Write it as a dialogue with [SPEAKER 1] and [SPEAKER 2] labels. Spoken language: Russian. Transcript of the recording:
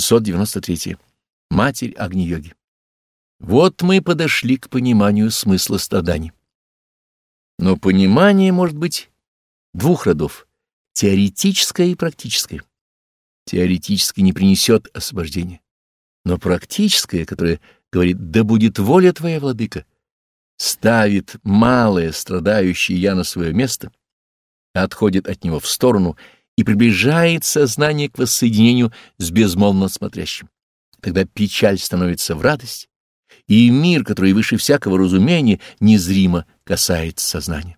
[SPEAKER 1] 693. Матерь Агни-йоги. Вот мы подошли к пониманию смысла страданий. Но понимание может быть двух родов — теоретическое и практическое. Теоретическое не принесет освобождения, но практическое, которое говорит «да будет воля твоя, владыка», ставит малое страдающее «я» на свое место, отходит от него в сторону и приближает сознание к воссоединению с безмолвно смотрящим. Тогда печаль становится в радость, и мир, который выше всякого разумения, незримо касается сознания.